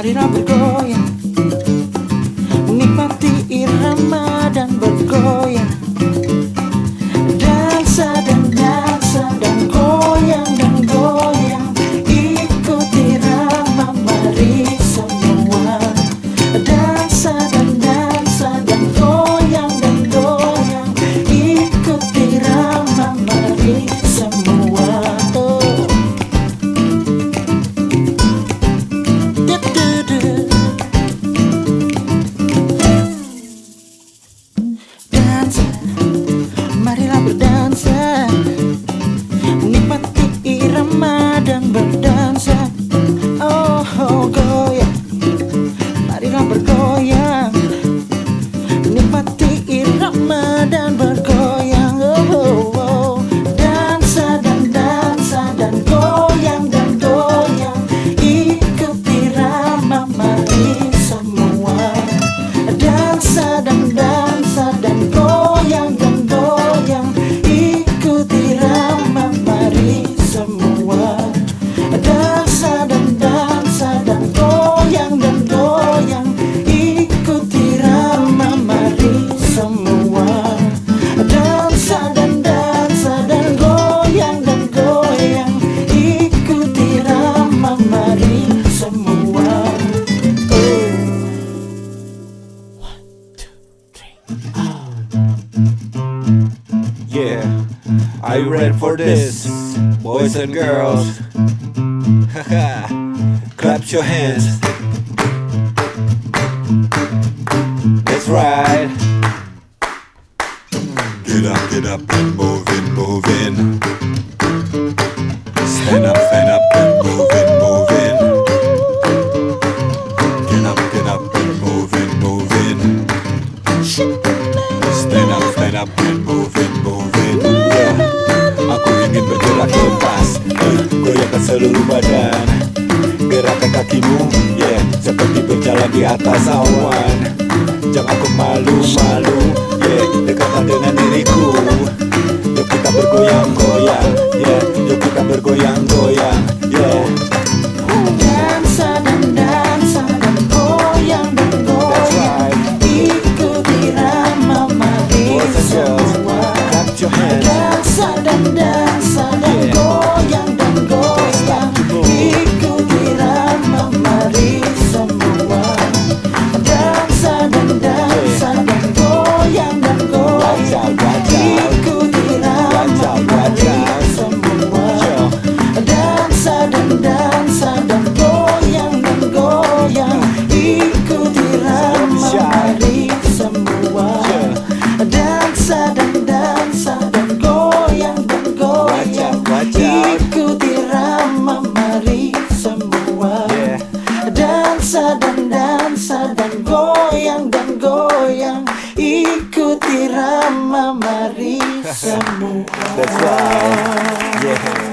Marilah bergoyang Menikmati irama dan bergoyang. dansa dan dansa Yeah, are you ready for this, boys and girls? Haha, clap your hands. That's right. Get up, get up and move in, move in. Stand up, stand up and move move it move it yeah. Aku ingin bergerak lepas eh, Goyangkan seluruh badan Gerakan kakimu yeah. Seperti berjalan di atas awan Jangan kau malu-malu yeah. Dekatlah dengan diriku Yuk kita bergoyang-goyang yeah. Yuk kita bergoyang-goyang yeah. That's right. Yeah.